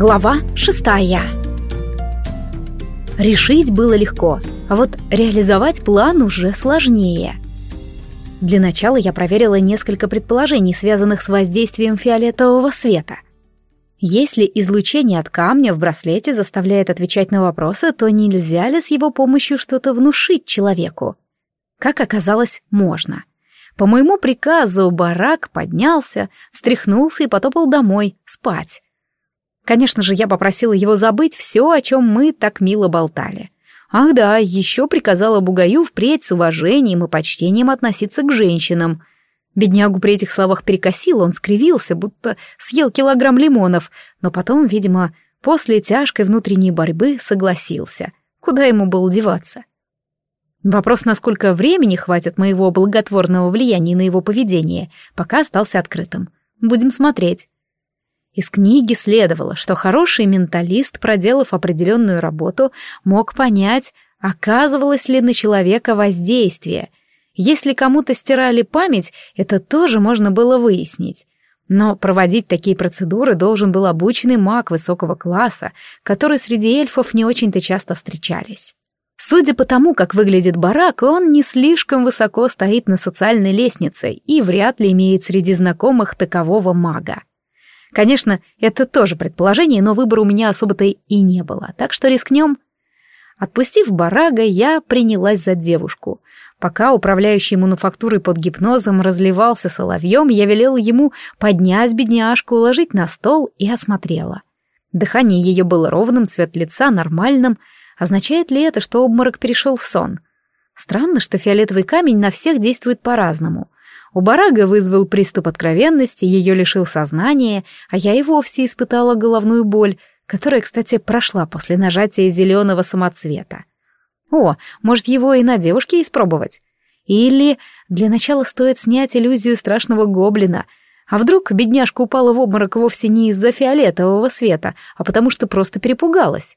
Глава шестая. Решить было легко, а вот реализовать план уже сложнее. Для начала я проверила несколько предположений, связанных с воздействием фиолетового света. Если излучение от камня в браслете заставляет отвечать на вопросы, то нельзя ли с его помощью что-то внушить человеку? Как оказалось, можно. По моему приказу барак поднялся, встряхнулся и потопал домой, спать. Конечно же, я попросила его забыть все, о чем мы так мило болтали. Ах да, еще приказала Бугаю впредь с уважением и почтением относиться к женщинам. Беднягу при этих словах перекосил, он скривился, будто съел килограмм лимонов, но потом, видимо, после тяжкой внутренней борьбы согласился. Куда ему было деваться? Вопрос, насколько времени хватит моего благотворного влияния на его поведение, пока остался открытым. Будем смотреть. Из книги следовало, что хороший менталист, проделав определенную работу, мог понять, оказывалось ли на человека воздействие. Если кому-то стирали память, это тоже можно было выяснить. Но проводить такие процедуры должен был обученный маг высокого класса, который среди эльфов не очень-то часто встречались. Судя по тому, как выглядит барак, он не слишком высоко стоит на социальной лестнице и вряд ли имеет среди знакомых такового мага. Конечно, это тоже предположение, но выбора у меня особо-то и не было, так что рискнем. Отпустив барага, я принялась за девушку. Пока управляющий мануфактурой под гипнозом разливался соловьем, я велела ему поднять бедняжку, уложить на стол и осмотрела. Дыхание ее было ровным, цвет лица нормальным. Означает ли это, что обморок перешел в сон? Странно, что фиолетовый камень на всех действует по-разному — у Барага вызвал приступ откровенности, ее лишил сознания, а я и вовсе испытала головную боль, которая, кстати, прошла после нажатия зеленого самоцвета. О, может, его и на девушке испробовать? Или для начала стоит снять иллюзию страшного гоблина, а вдруг бедняжка упала в обморок вовсе не из-за фиолетового света, а потому что просто перепугалась?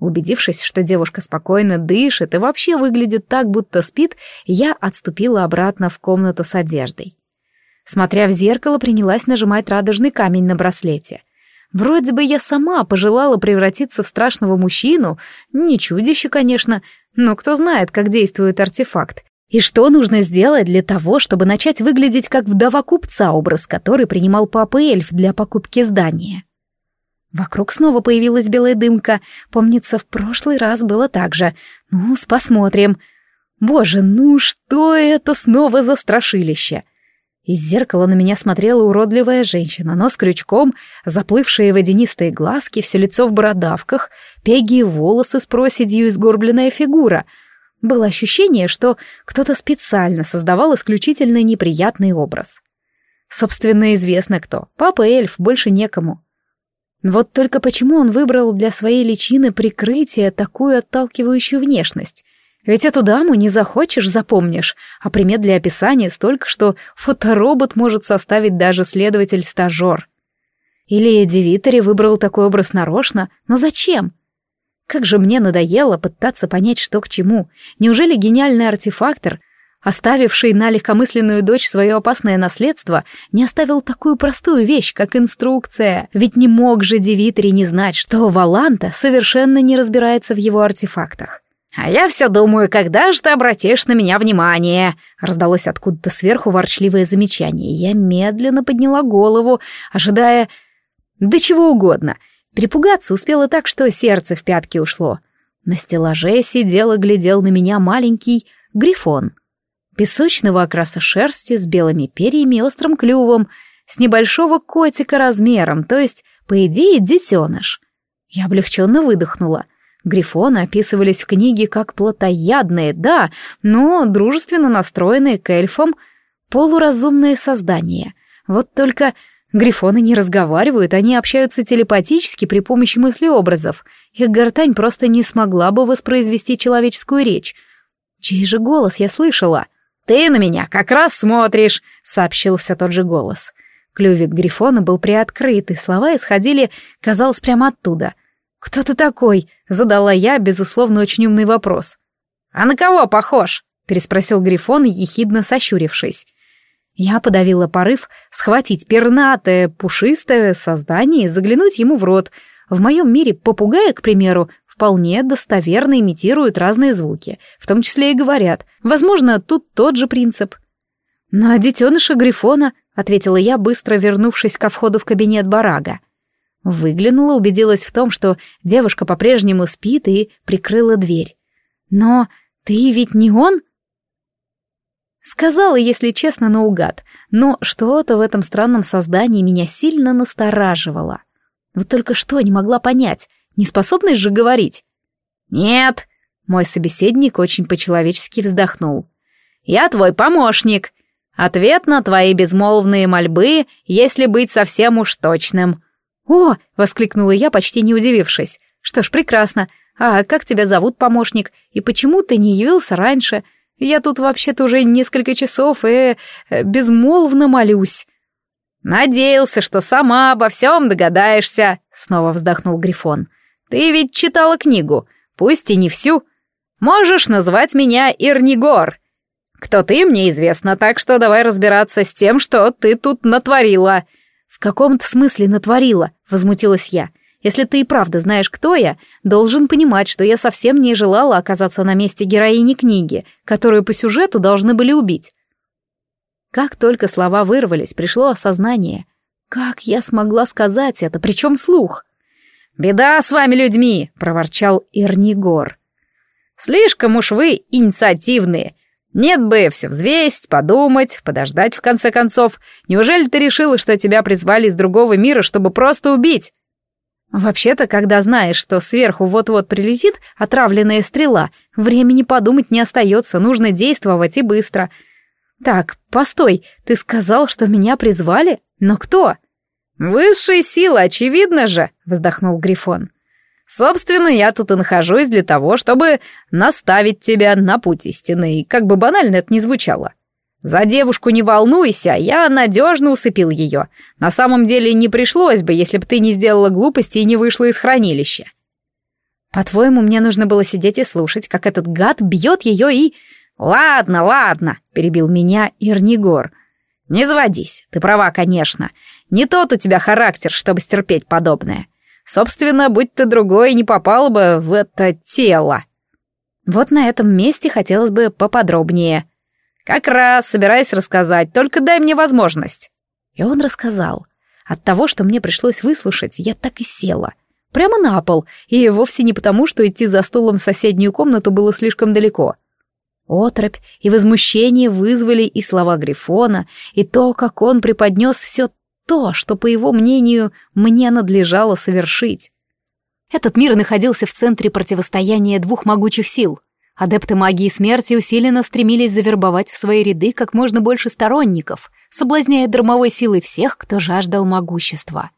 Убедившись, что девушка спокойно дышит и вообще выглядит так, будто спит, я отступила обратно в комнату с одеждой. Смотря в зеркало, принялась нажимать радужный камень на браслете. Вроде бы я сама пожелала превратиться в страшного мужчину, не чудище, конечно, но кто знает, как действует артефакт. И что нужно сделать для того, чтобы начать выглядеть как вдова купца, образ который принимал папа эльф для покупки здания. Вокруг снова появилась белая дымка. Помнится, в прошлый раз было так же. Ну, посмотрим. Боже, ну что это снова за страшилище? Из зеркала на меня смотрела уродливая женщина, но с крючком, заплывшие водянистые глазки, все лицо в бородавках, пеги волосы с проседью и сгорбленная фигура. Было ощущение, что кто-то специально создавал исключительно неприятный образ. Собственно, известно кто. Папа эльф, больше некому. Вот только почему он выбрал для своей личины прикрытия такую отталкивающую внешность? Ведь эту даму не захочешь, запомнишь, а примет для описания столько, что фоторобот может составить даже следователь-стажер. Или Эдди Витери выбрал такой образ нарочно, но зачем? Как же мне надоело пытаться понять, что к чему. Неужели гениальный артефактор оставивший на легкомысленную дочь свое опасное наследство, не оставил такую простую вещь, как инструкция. Ведь не мог же Девитри не знать, что Валанта совершенно не разбирается в его артефактах. «А я все думаю, когда же ты обратишь на меня внимание?» Раздалось откуда-то сверху ворчливое замечание. Я медленно подняла голову, ожидая... Да чего угодно. Перепугаться успела так, что сердце в пятки ушло. На стеллаже сидел и глядел на меня маленький грифон — песочного окраса шерсти с белыми перьями и острым клювом, с небольшого котика размером, то есть, по идее, детеныш. Я облегченно выдохнула. Грифоны описывались в книге как плотоядные, да, но дружественно настроенные к эльфам полуразумные создания. Вот только грифоны не разговаривают, они общаются телепатически при помощи мыслеобразов. Их гортань просто не смогла бы воспроизвести человеческую речь. Чей же голос я слышала? — «Ты на меня как раз смотришь», — сообщил все тот же голос. Клювик Грифона был приоткрыт, и слова исходили, казалось, прямо оттуда. «Кто ты такой?» — задала я, безусловно, очень умный вопрос. «А на кого похож?» — переспросил Грифон, ехидно сощурившись. Я подавила порыв схватить пернатое, пушистое создание и заглянуть ему в рот. В моем мире попугаи, к примеру, вполне достоверно имитируют разные звуки, в том числе и говорят. Возможно, тут тот же принцип. «Ну а детеныша Грифона», — ответила я, быстро вернувшись ко входу в кабинет барага. Выглянула, убедилась в том, что девушка по-прежнему спит и прикрыла дверь. «Но ты ведь не он?» Сказала, если честно, наугад, но что-то в этом странном создании меня сильно настораживало. Вот только что не могла понять, неспособность же говорить. «Нет», — мой собеседник очень по-человечески вздохнул. «Я твой помощник. Ответ на твои безмолвные мольбы, если быть совсем уж точным». «О!» — воскликнула я, почти не удивившись. «Что ж, прекрасно. А как тебя зовут, помощник? И почему ты не явился раньше?» Я тут вообще-то уже несколько часов и э, безмолвно молюсь». «Надеялся, что сама обо всем догадаешься», — снова вздохнул Грифон. «Ты ведь читала книгу, пусть и не всю. Можешь назвать меня Ирнигор. Кто ты, мне известно, так что давай разбираться с тем, что ты тут натворила». «В каком-то смысле натворила», — возмутилась я. Если ты и правда знаешь, кто я, должен понимать, что я совсем не желала оказаться на месте героини книги, которую по сюжету должны были убить. Как только слова вырвались, пришло осознание. Как я смогла сказать это, причем слух? «Беда с вами, людьми!» — проворчал Ирнигор. «Слишком уж вы инициативные. Нет бы все взвесть, подумать, подождать в конце концов. Неужели ты решила, что тебя призвали из другого мира, чтобы просто убить? Вообще-то, когда знаешь, что сверху вот-вот прилетит отравленная стрела, времени подумать не остается, нужно действовать и быстро. Так, постой, ты сказал, что меня призвали? Но кто? Высшие силы, очевидно же, вздохнул Грифон. Собственно, я тут и нахожусь для того, чтобы наставить тебя на путь истины, как бы банально это ни звучало. За девушку не волнуйся, я надежно усыпил ее. На самом деле не пришлось бы, если бы ты не сделала глупости и не вышла из хранилища. По-твоему, мне нужно было сидеть и слушать, как этот гад бьет ее и... Ладно, ладно, перебил меня Ирнигор. Не заводись, ты права, конечно. Не тот у тебя характер, чтобы стерпеть подобное. Собственно, будь ты другой, не попала бы в это тело. Вот на этом месте хотелось бы поподробнее. «Как раз собираюсь рассказать, только дай мне возможность». И он рассказал. От того, что мне пришлось выслушать, я так и села. Прямо на пол, и вовсе не потому, что идти за стулом в соседнюю комнату было слишком далеко. Отропь и возмущение вызвали и слова Грифона, и то, как он преподнес все то, что, по его мнению, мне надлежало совершить. Этот мир находился в центре противостояния двух могучих сил — Адепты магии смерти усиленно стремились завербовать в свои ряды как можно больше сторонников, соблазняя дармовой силой всех, кто жаждал могущества.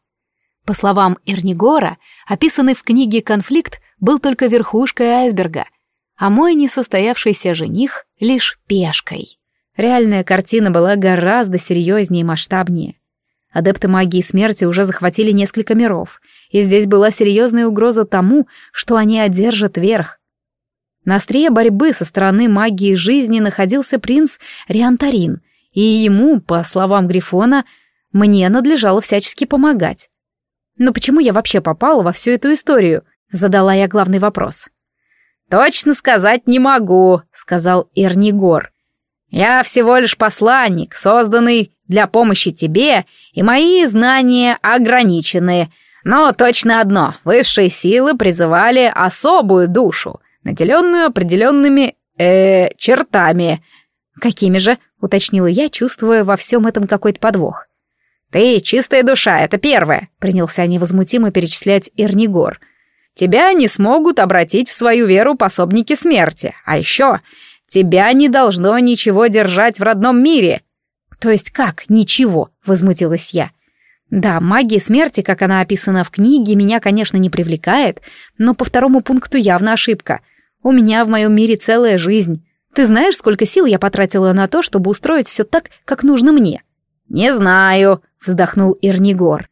По словам Эрнигора, описанный в книге конфликт был только верхушкой айсберга, а мой несостоявшийся жених — лишь пешкой. Реальная картина была гораздо серьезнее и масштабнее. Адепты магии смерти уже захватили несколько миров, и здесь была серьезная угроза тому, что они одержат верх, на острие борьбы со стороны магии жизни находился принц Риантарин, и ему, по словам Грифона, мне надлежало всячески помогать. Но почему я вообще попала во всю эту историю? Задала я главный вопрос. «Точно сказать не могу», — сказал Эрнигор. «Я всего лишь посланник, созданный для помощи тебе, и мои знания ограничены. Но точно одно — высшие силы призывали особую душу — наделенную определенными, э, чертами. Какими же? уточнила я, чувствуя во всем этом какой-то подвох. Ты чистая душа, это первое, принялся невозмутимо перечислять Эрнигор. Тебя не смогут обратить в свою веру пособники смерти. А еще тебя не должно ничего держать в родном мире. То есть как ничего? возмутилась я. Да, магия смерти, как она описана в книге, меня, конечно, не привлекает, но по второму пункту явно ошибка. У меня в моем мире целая жизнь. Ты знаешь, сколько сил я потратила на то, чтобы устроить все так, как нужно мне?» «Не знаю», — вздохнул Ирнигор.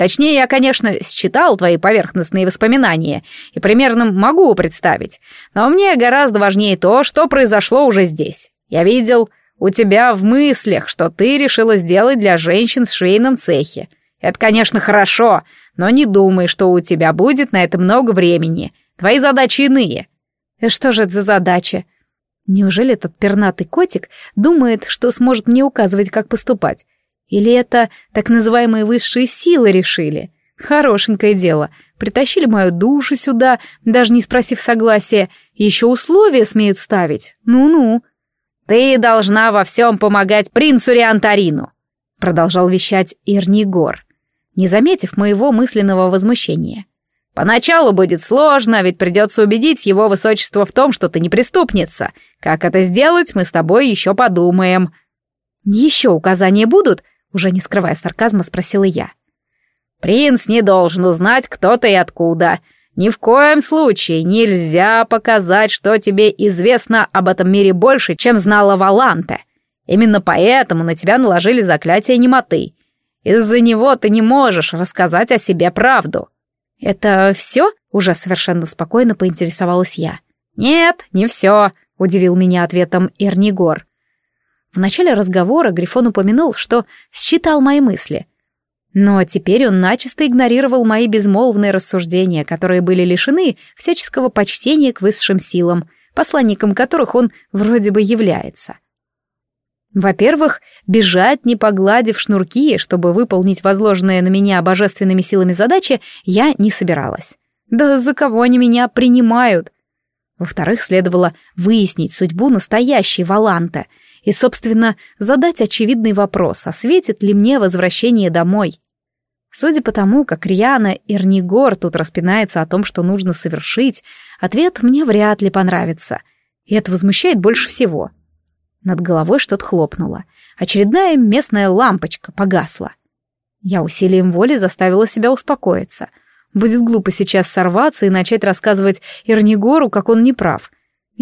«Точнее, я, конечно, считал твои поверхностные воспоминания и примерно могу представить, но мне гораздо важнее то, что произошло уже здесь. Я видел, у тебя в мыслях, что ты решила сделать для женщин в швейном цехе. Это, конечно, хорошо, но не думай, что у тебя будет на это много времени. Твои задачи иные. И что же это за задача? Неужели этот пернатый котик думает, что сможет мне указывать, как поступать? Или это так называемые высшие силы решили? Хорошенькое дело. Притащили мою душу сюда, даже не спросив согласия. Еще условия смеют ставить. Ну-ну. «Ты должна во всем помогать принцу Риантарину», — продолжал вещать Ирнигор, не заметив моего мысленного возмущения. «Поначалу будет сложно, ведь придется убедить его высочество в том, что ты не преступница. Как это сделать, мы с тобой еще подумаем». «Еще указания будут?» — уже не скрывая сарказма, спросила я. «Принц не должен узнать, кто ты и откуда. Ни в коем случае нельзя показать, что тебе известно об этом мире больше, чем знала Валанте. Именно поэтому на тебя наложили заклятие немоты. Из-за него ты не можешь рассказать о себе правду. Это все? Уже совершенно спокойно поинтересовалась я. Нет, не все, удивил меня ответом Эрнигор. В начале разговора Грифон упомянул, что считал мои мысли, но теперь он начисто игнорировал мои безмолвные рассуждения, которые были лишены всяческого почтения к высшим силам, посланником которых он вроде бы является. Во-первых, бежать, не погладив шнурки, чтобы выполнить возложенные на меня божественными силами задачи, я не собиралась. Да за кого они меня принимают? Во-вторых, следовало выяснить судьбу настоящей Валанта — и, собственно, задать очевидный вопрос, осветит ли мне возвращение домой. Судя по тому, как Рьяна Эрнигор тут распинается о том, что нужно совершить, ответ мне вряд ли понравится. И это возмущает больше всего. Над головой что-то хлопнуло. Очередная местная лампочка погасла. Я усилием воли заставила себя успокоиться. Будет глупо сейчас сорваться и начать рассказывать Эрнигору, как он неправ.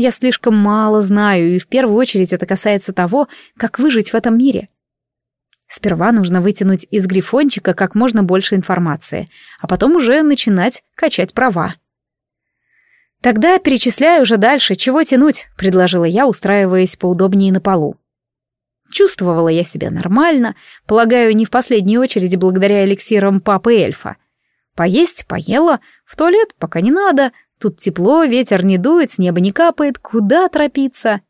Я слишком мало знаю, и в первую очередь это касается того, как выжить в этом мире. Сперва нужно вытянуть из грифончика как можно больше информации, а потом уже начинать качать права. «Тогда перечисляю уже дальше, чего тянуть», — предложила я, устраиваясь поудобнее на полу. Чувствовала я себя нормально, полагаю, не в последнюю очередь благодаря эликсирам папы эльфа. Поесть поела, в туалет пока не надо, Тут тепло, ветер не дует, с неба не капает, куда торопиться?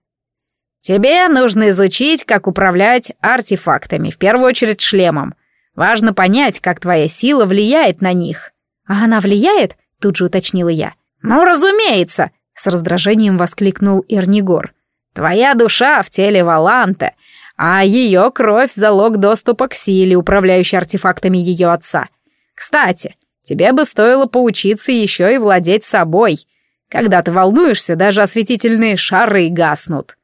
Тебе нужно изучить, как управлять артефактами, в первую очередь шлемом. Важно понять, как твоя сила влияет на них. А она влияет? Тут же уточнила я. Ну, разумеется, с раздражением воскликнул Ирнигор. Твоя душа в теле Валанта, а ее кровь — залог доступа к силе, управляющей артефактами ее отца. Кстати, Тебе бы стоило поучиться еще и владеть собой. Когда ты волнуешься, даже осветительные шары гаснут.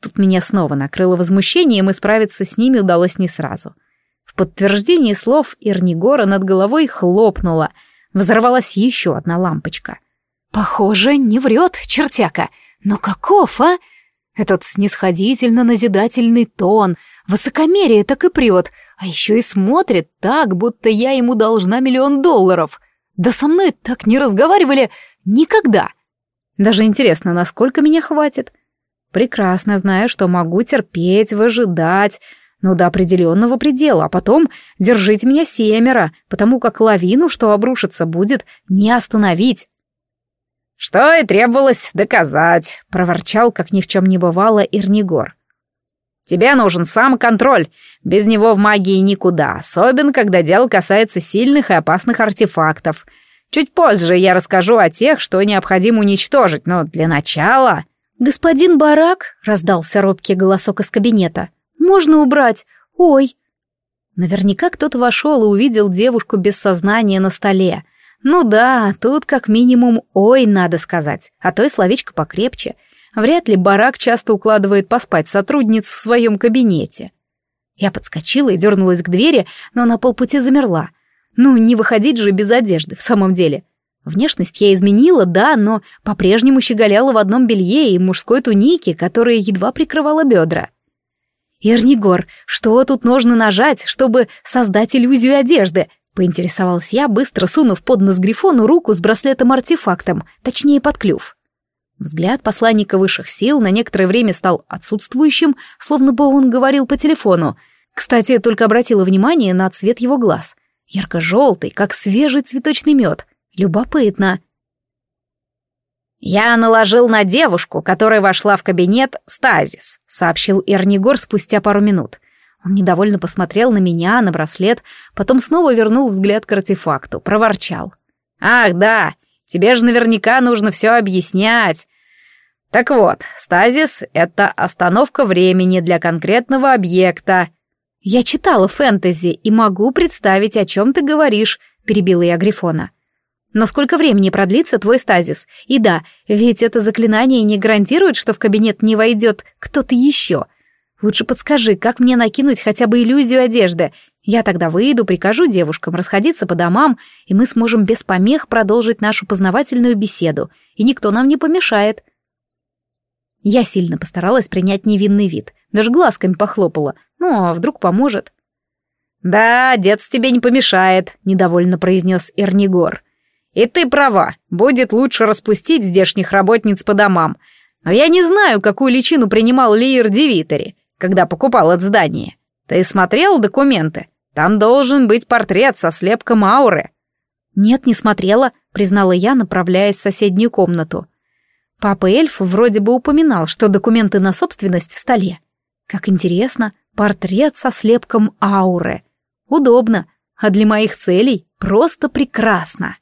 Тут меня снова накрыло возмущением, и справиться с ними удалось не сразу. В подтверждении слов Ирнигора над головой хлопнула. Взорвалась еще одна лампочка. Похоже, не врет чертяка. Но каков, а? Этот снисходительно-назидательный тон, высокомерие так и прет, а еще и смотрит так, будто я ему должна миллион долларов. Да со мной так не разговаривали никогда. Даже интересно, насколько меня хватит. Прекрасно знаю, что могу терпеть, выжидать, но до определенного предела, а потом держите меня семеро, потому как лавину, что обрушится, будет не остановить. «Что и требовалось доказать», — проворчал, как ни в чем не бывало, Ирнигор. Тебе нужен самоконтроль. Без него в магии никуда, особенно когда дело касается сильных и опасных артефактов. Чуть позже я расскажу о тех, что необходимо уничтожить, но для начала... «Господин Барак», — раздался робкий голосок из кабинета, — «можно убрать? Ой!» Наверняка кто-то вошел и увидел девушку без сознания на столе. Ну да, тут как минимум «ой» надо сказать, а то и словечко покрепче — Вряд ли барак часто укладывает поспать сотрудниц в своем кабинете. Я подскочила и дернулась к двери, но на полпути замерла. Ну, не выходить же без одежды, в самом деле. Внешность я изменила, да, но по-прежнему щеголяла в одном белье и мужской тунике, которая едва прикрывала бедра. «Эрнигор, что тут нужно нажать, чтобы создать иллюзию одежды?» — поинтересовалась я, быстро сунув под нос Грифону руку с браслетом-артефактом, точнее, под клюв. Взгляд посланника высших сил на некоторое время стал отсутствующим, словно бы он говорил по телефону. Кстати, только обратила внимание на цвет его глаз. Ярко-желтый, как свежий цветочный мед. Любопытно. «Я наложил на девушку, которая вошла в кабинет, стазис», — сообщил Эрнигор спустя пару минут. Он недовольно посмотрел на меня, на браслет, потом снова вернул взгляд к артефакту, проворчал. «Ах, да, тебе же наверняка нужно все объяснять. Так вот, стазис — это остановка времени для конкретного объекта». «Я читала фэнтези и могу представить, о чем ты говоришь», — перебила я Грифона. «Но сколько времени продлится твой стазис? И да, ведь это заклинание не гарантирует, что в кабинет не войдет кто-то еще. Лучше подскажи, как мне накинуть хотя бы иллюзию одежды. Я тогда выйду, прикажу девушкам расходиться по домам, и мы сможем без помех продолжить нашу познавательную беседу, и никто нам не помешает. Я сильно постаралась принять невинный вид, даже глазками похлопала. Ну, а вдруг поможет? «Да, дец тебе не помешает», — недовольно произнес Эрнигор. «И ты права, будет лучше распустить здешних работниц по домам. Но я не знаю, какую личину принимал Лиер Девитери когда покупал это здание. Ты смотрел документы? Там должен быть портрет со слепком ауры». «Нет, не смотрела», — признала я, направляясь в соседнюю комнату. Папа эльф вроде бы упоминал, что документы на собственность в столе. Как интересно, портрет со слепком ауры. Удобно, а для моих целей просто прекрасно.